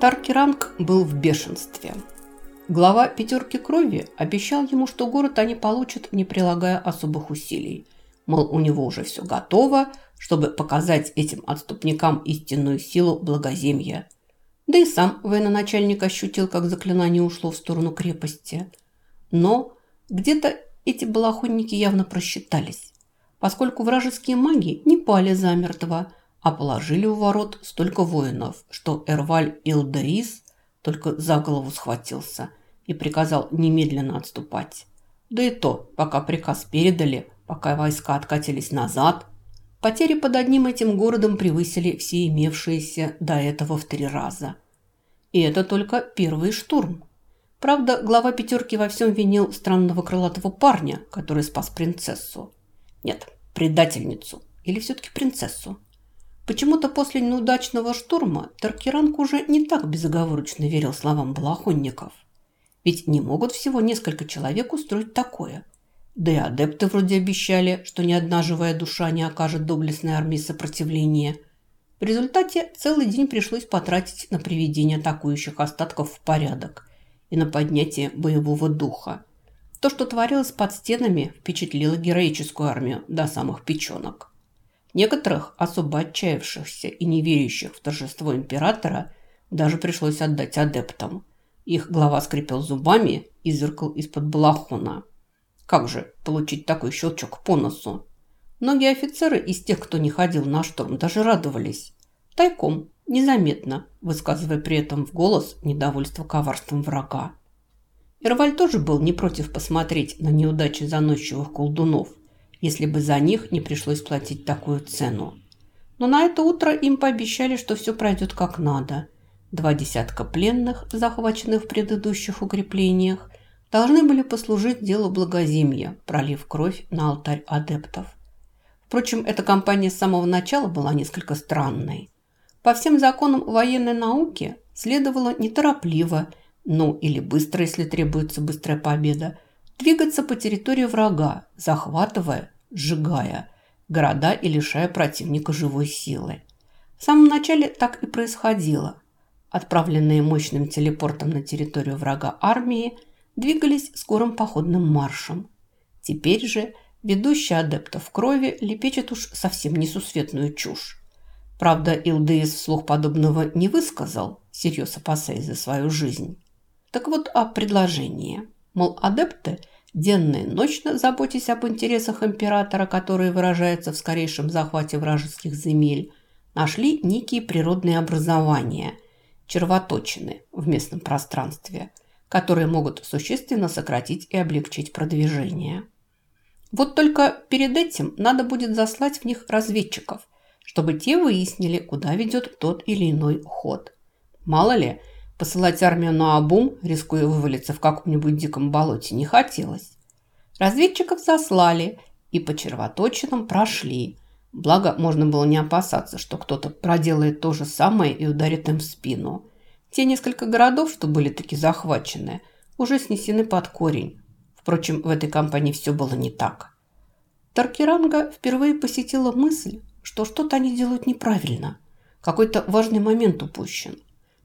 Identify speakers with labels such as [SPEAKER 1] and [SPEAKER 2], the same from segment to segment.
[SPEAKER 1] Таркеранг был в бешенстве. Глава «пятерки крови» обещал ему, что город они получат, не прилагая особых усилий. Мол, у него уже все готово, чтобы показать этим отступникам истинную силу благоземья. Да и сам военачальник ощутил, как заклинание ушло в сторону крепости. Но где-то эти балахонники явно просчитались, поскольку вражеские маги не пали замертво, а положили у ворот столько воинов, что Эрваль Илдаис только за голову схватился и приказал немедленно отступать. Да и то, пока приказ передали, пока войска откатились назад, потери под одним этим городом превысили все имевшиеся до этого в три раза. И это только первый штурм. Правда, глава пятерки во всем винил странного крылатого парня, который спас принцессу. Нет, предательницу. Или все-таки принцессу. Почему-то после неудачного штурма Таркеранг уже не так безоговорочно верил словам балахонников. Ведь не могут всего несколько человек устроить такое. Да и адепты вроде обещали, что ни одна живая душа не окажет доблестной армии сопротивления. В результате целый день пришлось потратить на приведение атакующих остатков в порядок и на поднятие боевого духа. То, что творилось под стенами, впечатлило героическую армию до самых печенок. Некоторых, особо отчаявшихся и не верящих в торжество императора, даже пришлось отдать адептам. Их глава скрипел зубами и зыркал из-под балахона. Как же получить такой щелчок по носу? Многие офицеры из тех, кто не ходил на штурм, даже радовались. Тайком, незаметно, высказывая при этом в голос недовольство коварством врага. Ирваль тоже был не против посмотреть на неудачи заносчивых колдунов – если бы за них не пришлось платить такую цену. Но на это утро им пообещали, что все пройдет как надо. Два десятка пленных, захваченных в предыдущих укреплениях, должны были послужить делу благоземья, пролив кровь на алтарь адептов. Впрочем, эта кампания с самого начала была несколько странной. По всем законам военной науки следовало неторопливо, ну или быстро, если требуется быстрая победа, двигаться по территории врага, захватывая, сжигая города и лишая противника живой силы. В самом начале так и происходило. Отправленные мощным телепортом на территорию врага армии двигались скорым походным маршем. Теперь же ведущий адептов крови лепечет уж совсем несусветную чушь. Правда, Илдеис вслух подобного не высказал, всерьез опасаясь за свою жизнь. Так вот о предложении – Мол, адепты, денно и ночно заботясь об интересах императора, которые выражаются в скорейшем захвате вражеских земель, нашли некие природные образования, червоточины в местном пространстве, которые могут существенно сократить и облегчить продвижение. Вот только перед этим надо будет заслать в них разведчиков, чтобы те выяснили, куда ведет тот или иной ход. Мало ли, Посылать армию на обум, рискуя вывалиться в каком-нибудь диком болоте, не хотелось. Разведчиков заслали и по червоточинам прошли. Благо, можно было не опасаться, что кто-то проделает то же самое и ударит им в спину. Те несколько городов, что были таки захвачены, уже снесены под корень. Впрочем, в этой кампании все было не так. Таркеранга впервые посетила мысль, что что-то они делают неправильно. Какой-то важный момент упущен.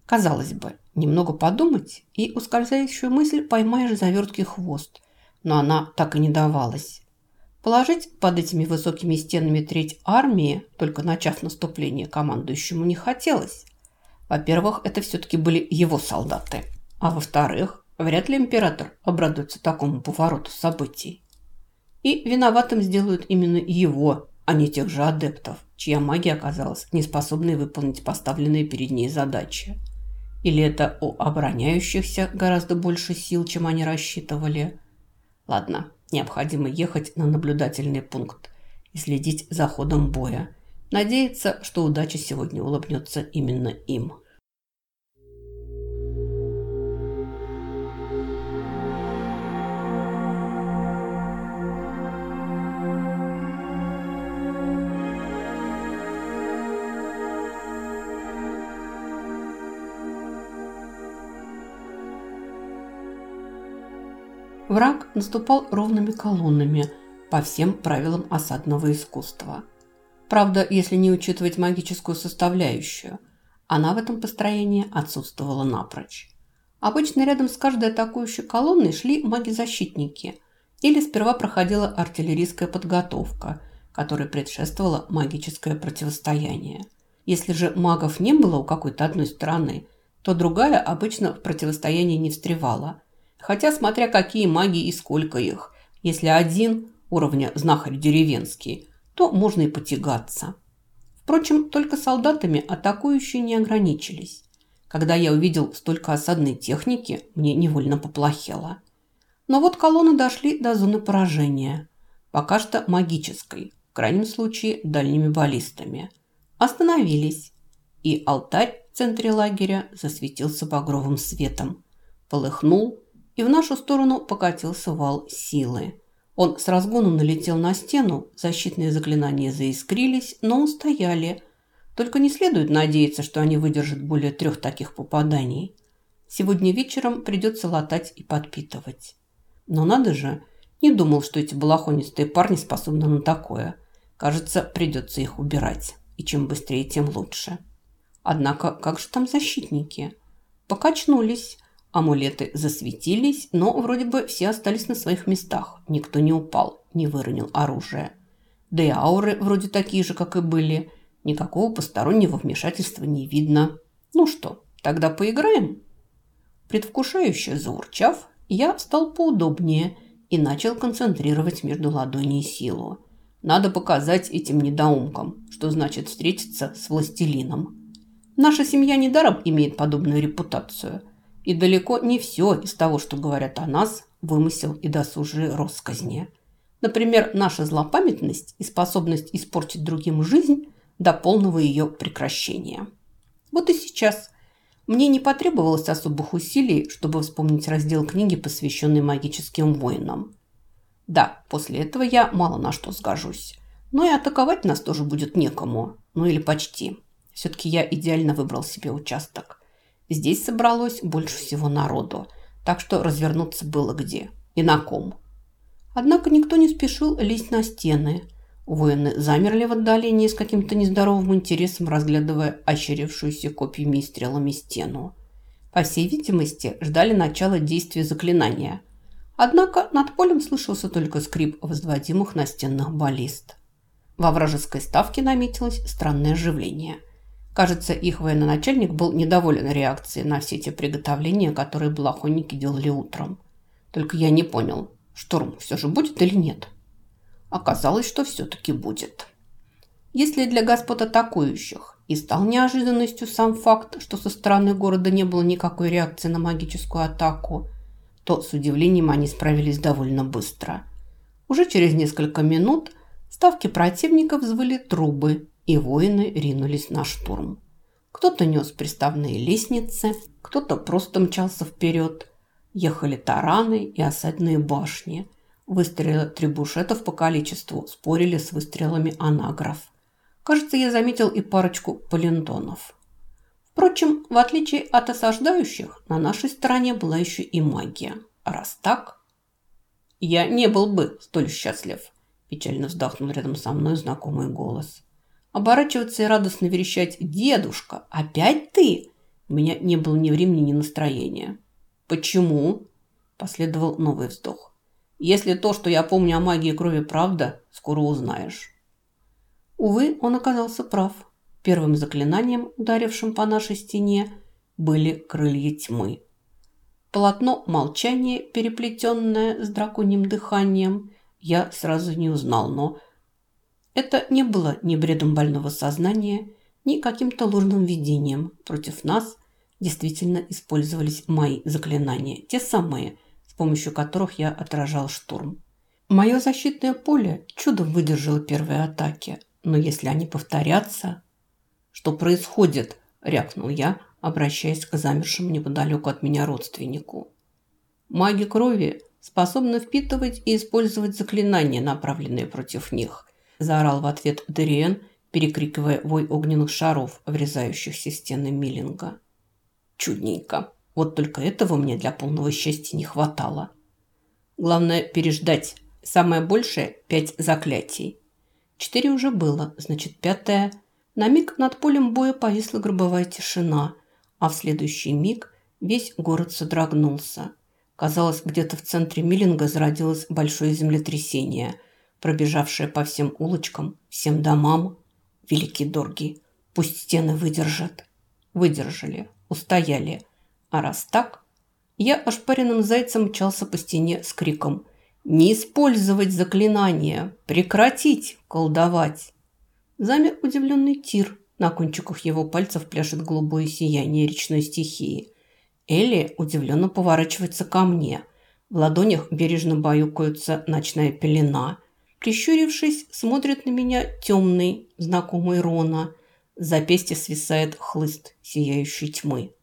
[SPEAKER 1] Казалось бы, немного подумать, и ускользающую мысль поймаешь за верткий хвост. Но она так и не давалась. Положить под этими высокими стенами треть армии, только начав наступление, командующему не хотелось. Во-первых, это все-таки были его солдаты. А во-вторых, вряд ли император обрадуется такому повороту событий. И виноватым сделают именно его, а не тех же адептов, чья магия оказалась неспособной выполнить поставленные перед ней задачи. Или это у обороняющихся гораздо больше сил, чем они рассчитывали? Ладно, необходимо ехать на наблюдательный пункт и следить за ходом боя. Надеяться, что удача сегодня улыбнется именно им. Враг наступал ровными колоннами по всем правилам осадного искусства. Правда, если не учитывать магическую составляющую. Она в этом построении отсутствовала напрочь. Обычно рядом с каждой атакующей колонной шли маги-защитники или сперва проходила артиллерийская подготовка, которой предшествовало магическое противостояние. Если же магов не было у какой-то одной стороны, то другая обычно в противостоянии не встревала. Хотя смотря какие маги и сколько их. Если один уровня знахарь деревенский, то можно и потягаться. Впрочем, только солдатами атакующие не ограничились. Когда я увидел столько осадной техники, мне невольно поплохело. Но вот колонны дошли до зоны поражения. Пока что магической, в крайнем случае дальними баллистами. Остановились, и алтарь в центре лагеря засветился багровым светом. Полыхнул, и в нашу сторону покатился вал силы. Он с разгону налетел на стену, защитные заклинания заискрились, но устояли. Только не следует надеяться, что они выдержат более трех таких попаданий. Сегодня вечером придется латать и подпитывать. Но надо же, не думал, что эти балахонистые парни способны на такое. Кажется, придется их убирать. И чем быстрее, тем лучше. Однако, как же там защитники? Покачнулись, Амулеты засветились, но вроде бы все остались на своих местах. Никто не упал, не выронил оружие. Да и ауры вроде такие же, как и были. Никакого постороннего вмешательства не видно. Ну что, тогда поиграем? Предвкушающе заурчав, я встал поудобнее и начал концентрировать между ладоней силу. Надо показать этим недоумкам, что значит встретиться с властелином. Наша семья недаром имеет подобную репутацию – и далеко не все из того, что говорят о нас, вымысел и досужие россказни. Например, наша злопамятность и способность испортить другим жизнь до полного ее прекращения. Вот и сейчас мне не потребовалось особых усилий, чтобы вспомнить раздел книги, посвященный магическим воинам. Да, после этого я мало на что сгожусь. Но и атаковать нас тоже будет некому. Ну или почти. Все-таки я идеально выбрал себе участок. Здесь собралось больше всего народу, так что развернуться было где и на ком. Однако никто не спешил лезть на стены. Воины замерли в отдалении с каким-то нездоровым интересом, разглядывая ощерившуюся копьями и стрелами стену. По всей видимости, ждали начала действия заклинания. Однако над полем слышался только скрип возводимых настенных баллист. Во вражеской ставке наметилось странное оживление – Кажется, их военачальник был недоволен реакцией на все те приготовления, которые балахонники делали утром. Только я не понял, штурм все же будет или нет? Оказалось, что все-таки будет. Если для господ атакующих и стал неожиданностью сам факт, что со стороны города не было никакой реакции на магическую атаку, то с удивлением они справились довольно быстро. Уже через несколько минут ставки противников взвыли трубы, и воины ринулись на штурм. Кто-то нес приставные лестницы, кто-то просто мчался вперед. Ехали тараны и осадные башни. Выстрелы трибушетов по количеству спорили с выстрелами анагров. Кажется, я заметил и парочку палентонов. Впрочем, в отличие от осаждающих, на нашей стороне была еще и магия. Раз так... Я не был бы столь счастлив, печально вздохнул рядом со мной знакомый голос оборачиваться и радостно верещать «Дедушка, опять ты?» У меня не было ни времени, ни настроения. «Почему?» – последовал новый вздох. «Если то, что я помню о магии крови, правда, скоро узнаешь». Увы, он оказался прав. Первым заклинанием, ударившим по нашей стене, были крылья тьмы. Полотно молчания, переплетенное с драконьим дыханием, я сразу не узнал, но это не было ни бредом больного сознания, ни каким-то ложным видением. Против нас действительно использовались мои заклинания, те самые, с помощью которых я отражал штурм. Мое защитное поле чудом выдержало первые атаки, но если они повторятся... «Что происходит?» – рякнул я, обращаясь к замершему неподалеку от меня родственнику. Маги крови способны впитывать и использовать заклинания, направленные против них – заорал в ответ Дериен, перекрикивая вой огненных шаров, врезающихся в стены Миллинга. Чудненько. Вот только этого мне для полного счастья не хватало. Главное переждать. Самое большее – пять заклятий. Четыре уже было, значит, пятое На миг над полем боя повисла гробовая тишина, а в следующий миг весь город содрогнулся. Казалось, где-то в центре Миллинга зародилось большое землетрясение, пробежавшее по всем улочкам, всем домам. Великий Дорги, пусть стены выдержат. Выдержали, устояли. А раз так, я ошпаренным зайцем мчался по стене с криком «Не использовать заклинания! Прекратить колдовать!» Замер удивленный Тир. На кончиках его пальцев пляшет голубое сияние речной стихии. Элли удивленно поворачивается ко мне. В ладонях бережно баюкается ночная пелена. Прищурившись, смотрит на меня темный, знакомый Рона. С запястья свисает хлыст сияющей тьмы.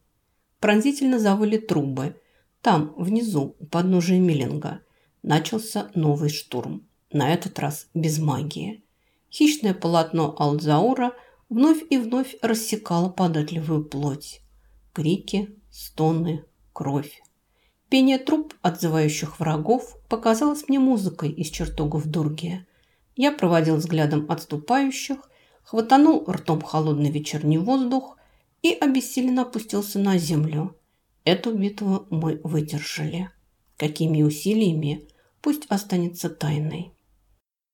[SPEAKER 1] Пронзительно завыли трубы. Там, внизу, у подножия Миллинга, начался новый штурм. На этот раз без магии. Хищное полотно Алдзаура вновь и вновь рассекало податливую плоть. Крики, стоны, кровь. Пение труб, отзывающих врагов, показалось мне музыкой из чертогов Дургия. Я проводил взглядом отступающих, хватанул ртом холодный вечерний воздух и обессиленно опустился на землю. Эту битву мы выдержали. Какими усилиями, пусть останется тайной.